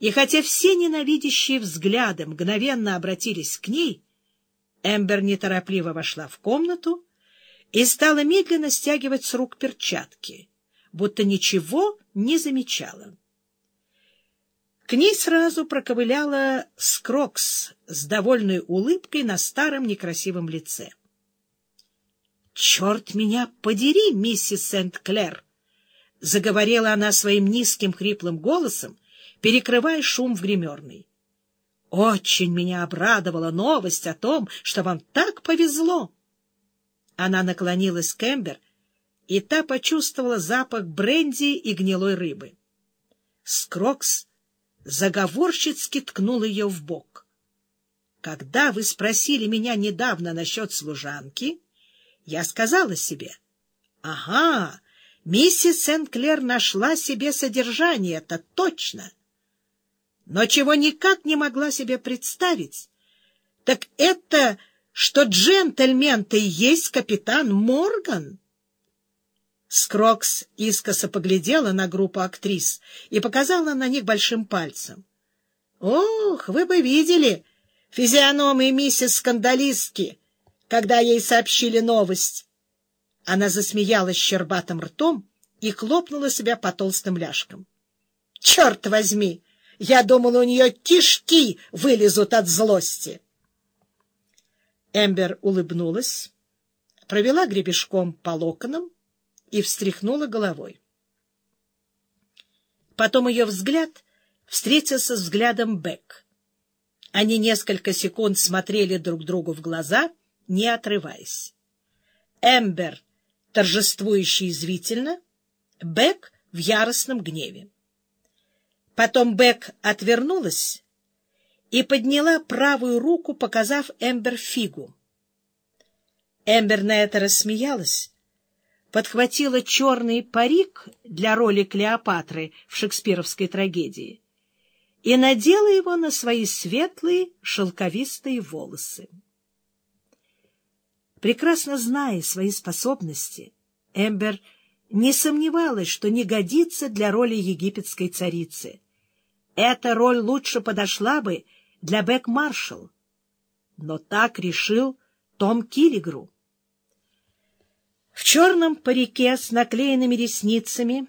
И хотя все ненавидящие взгляды мгновенно обратились к ней, Эмбер неторопливо вошла в комнату и стала медленно стягивать с рук перчатки, будто ничего не замечала. К ней сразу проковыляла Скрокс с довольной улыбкой на старом некрасивом лице. — Черт меня подери, миссис Сент-Клер! — заговорила она своим низким хриплым голосом, перекрывая шум в гримерной. — Очень меня обрадовала новость о том, что вам так повезло. Она наклонилась к Эмбер, и та почувствовала запах бренди и гнилой рыбы. Скрокс заговорщицки ткнул ее в бок. Когда вы спросили меня недавно насчет служанки, я сказала себе, «Ага, миссис Сент-Клер нашла себе содержание, это точно». Но чего никак не могла себе представить, так это, что джентльмен-то и есть капитан Морган. Скрокс искоса поглядела на группу актрис и показала на них большим пальцем. — Ох, вы бы видели физиономии миссис Скандалистки, когда ей сообщили новость. Она засмеялась щербатым ртом и хлопнула себя по толстым ляжкам. — Черт возьми! Я думала, у нее кишки вылезут от злости. Эмбер улыбнулась, провела гребешком по локонам, и встряхнула головой. Потом ее взгляд встретился с взглядом Бек. Они несколько секунд смотрели друг другу в глаза, не отрываясь. Эмбер торжествующе извительно, Бек в яростном гневе. Потом Бек отвернулась и подняла правую руку, показав Эмбер фигу. Эмбер на это рассмеялась, подхватила черный парик для роли Клеопатры в шекспировской трагедии и надела его на свои светлые шелковистые волосы. Прекрасно зная свои способности, Эмбер не сомневалась, что не годится для роли египетской царицы. Эта роль лучше подошла бы для Бэк-маршал. Но так решил Том Киллигру. В черном парике с наклеенными ресницами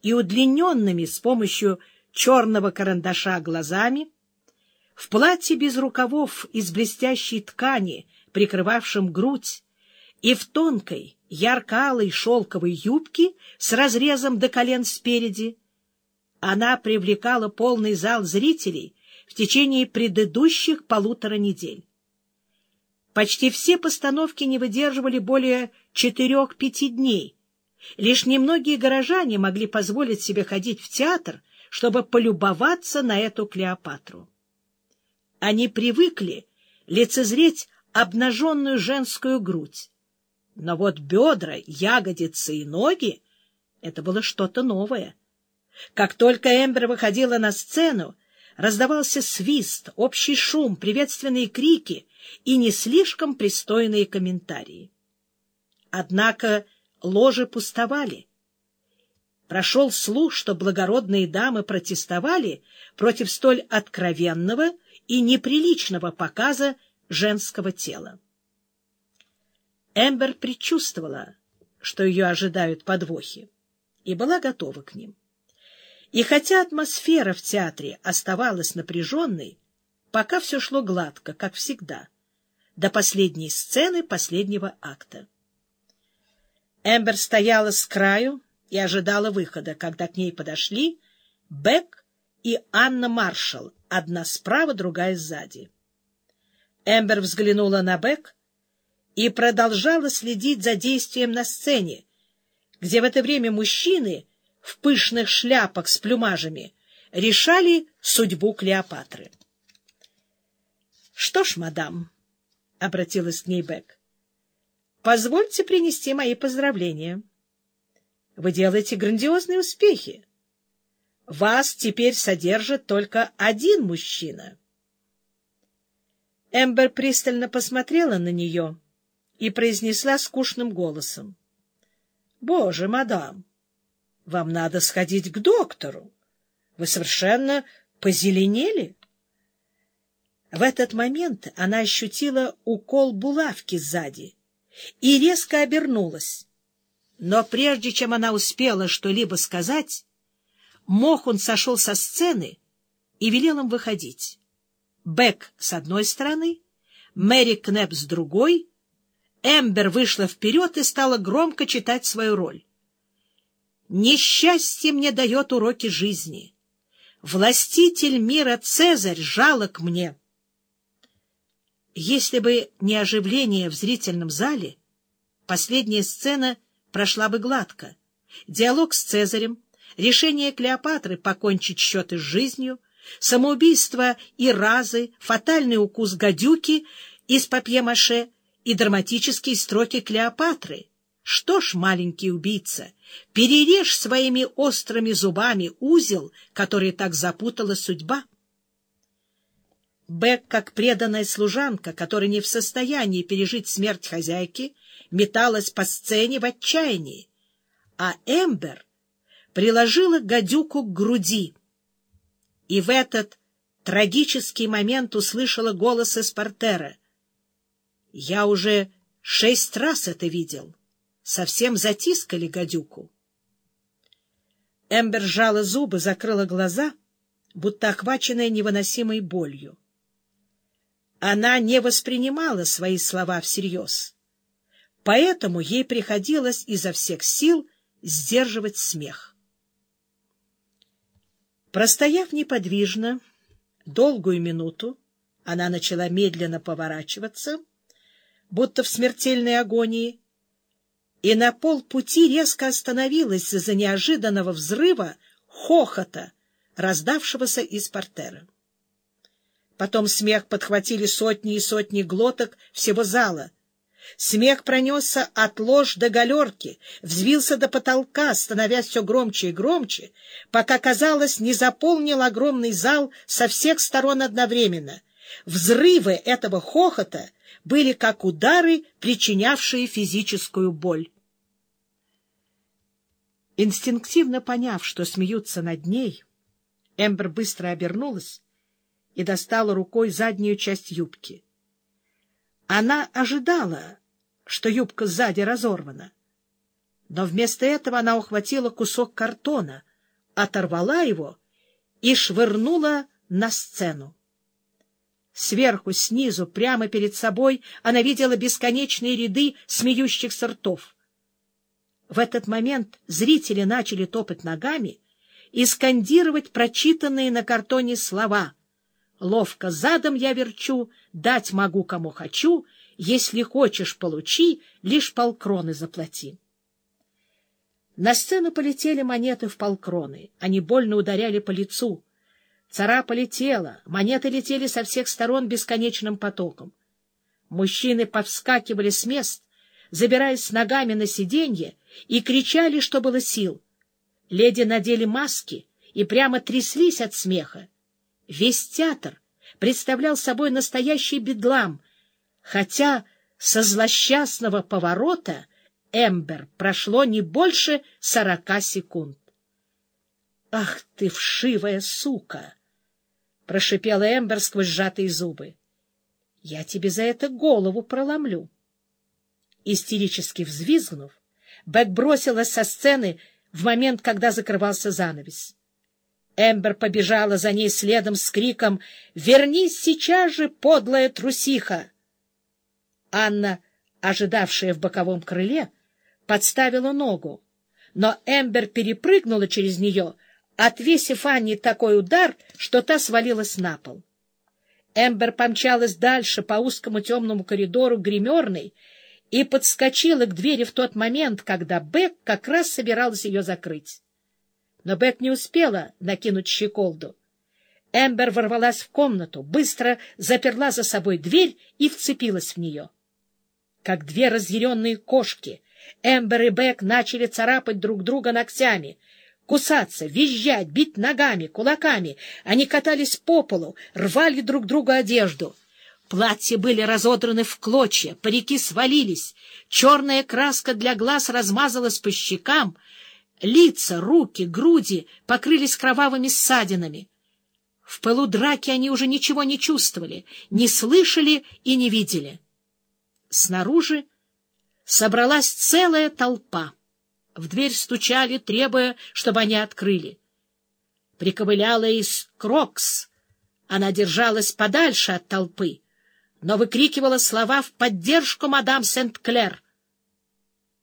и удлиненными с помощью черного карандаша глазами, в платье без рукавов из блестящей ткани, прикрывавшем грудь, и в тонкой, ярко-алой шелковой юбке с разрезом до колен спереди, она привлекала полный зал зрителей в течение предыдущих полутора недель. Почти все постановки не выдерживали более четырех-пяти дней. Лишь немногие горожане могли позволить себе ходить в театр, чтобы полюбоваться на эту Клеопатру. Они привыкли лицезреть обнаженную женскую грудь. Но вот бедра, ягодицы и ноги — это было что-то новое. Как только Эмбер выходила на сцену, раздавался свист, общий шум, приветственные крики и не слишком пристойные комментарии. Однако ложи пустовали. Прошел слух, что благородные дамы протестовали против столь откровенного и неприличного показа женского тела. Эмбер предчувствовала, что ее ожидают подвохи, и была готова к ним. И хотя атмосфера в театре оставалась напряженной, пока все шло гладко, как всегда, до последней сцены последнего акта. Эмбер стояла с краю и ожидала выхода, когда к ней подошли Бек и Анна Маршалл, одна справа, другая сзади. Эмбер взглянула на Бек и продолжала следить за действием на сцене, где в это время мужчины в пышных шляпах с плюмажами решали судьбу Клеопатры. — Что ж, мадам, — обратилась к ней Бек, — позвольте принести мои поздравления. Вы делаете грандиозные успехи. Вас теперь содержит только один мужчина. Эмбер пристально посмотрела на нее и произнесла скучным голосом. — Боже, мадам, вам надо сходить к доктору. Вы совершенно позеленели? В этот момент она ощутила укол булавки сзади и резко обернулась. Но прежде чем она успела что-либо сказать, Мохун сошел со сцены и велел им выходить. Бек с одной стороны, Мэри Кнеп с другой. Эмбер вышла вперед и стала громко читать свою роль. «Несчастье мне дает уроки жизни. Властитель мира Цезарь жалок мне». Если бы не оживление в зрительном зале, последняя сцена прошла бы гладко. Диалог с Цезарем, решение Клеопатры покончить счеты с жизнью, самоубийство Иразы, фатальный укус гадюки из папье-маше и драматические строки Клеопатры. Что ж, маленький убийца, перережь своими острыми зубами узел, который так запутала судьба. Бек, как преданная служанка, которая не в состоянии пережить смерть хозяйки, металась по сцене в отчаянии, а Эмбер приложила гадюку к груди. И в этот трагический момент услышала голос из портера. «Я уже шесть раз это видел. Совсем затискали гадюку». Эмбер сжала зубы, закрыла глаза, будто охваченная невыносимой болью. Она не воспринимала свои слова всерьез, поэтому ей приходилось изо всех сил сдерживать смех. Простояв неподвижно долгую минуту, она начала медленно поворачиваться, будто в смертельной агонии, и на полпути резко остановилась из-за неожиданного взрыва хохота, раздавшегося из портера. Потом смех подхватили сотни и сотни глоток всего зала. Смех пронесся от ложь до галерки, взвился до потолка, становясь все громче и громче, пока, казалось, не заполнил огромный зал со всех сторон одновременно. Взрывы этого хохота были как удары, причинявшие физическую боль. Инстинктивно поняв, что смеются над ней, Эмбер быстро обернулась и достала рукой заднюю часть юбки. Она ожидала, что юбка сзади разорвана, но вместо этого она ухватила кусок картона, оторвала его и швырнула на сцену. Сверху, снизу, прямо перед собой она видела бесконечные ряды смеющихся ртов. В этот момент зрители начали топать ногами и скандировать прочитанные на картоне слова — Ловко задом я верчу, дать могу кому хочу, если хочешь, получи, лишь полкроны заплати. На сцену полетели монеты в полкроны, они больно ударяли по лицу. Царапали тело, монеты летели со всех сторон бесконечным потоком. Мужчины повскакивали с мест, забираясь ногами на сиденье, и кричали, что было сил. Леди надели маски и прямо тряслись от смеха. Весь театр представлял собой настоящий бедлам, хотя со злосчастного поворота Эмбер прошло не больше сорока секунд. — Ах ты, вшивая сука! — прошипела Эмбер сквозь сжатые зубы. — Я тебе за это голову проломлю. Истерически взвизгнув, Бек бросилась со сцены в момент, когда закрывался занавес. Эмбер побежала за ней следом с криком «Вернись сейчас же, подлая трусиха!» Анна, ожидавшая в боковом крыле, подставила ногу, но Эмбер перепрыгнула через нее, отвесив Анне такой удар, что та свалилась на пол. Эмбер помчалась дальше по узкому темному коридору гримерной и подскочила к двери в тот момент, когда Бек как раз собиралась ее закрыть. Но Бет не успела накинуть щеколду. Эмбер ворвалась в комнату, быстро заперла за собой дверь и вцепилась в нее. Как две разъяренные кошки, Эмбер и Бек начали царапать друг друга ногтями, кусаться, визжать, бить ногами, кулаками. Они катались по полу, рвали друг другу одежду. Платья были разодраны в клочья, парики свалились, черная краска для глаз размазалась по щекам — Лица, руки, груди покрылись кровавыми ссадинами. В пылу драки они уже ничего не чувствовали, не слышали и не видели. Снаружи собралась целая толпа. В дверь стучали, требуя, чтобы они открыли. Приковыляла из Крокс. Она держалась подальше от толпы, но выкрикивала слова в поддержку мадам Сент-Клер —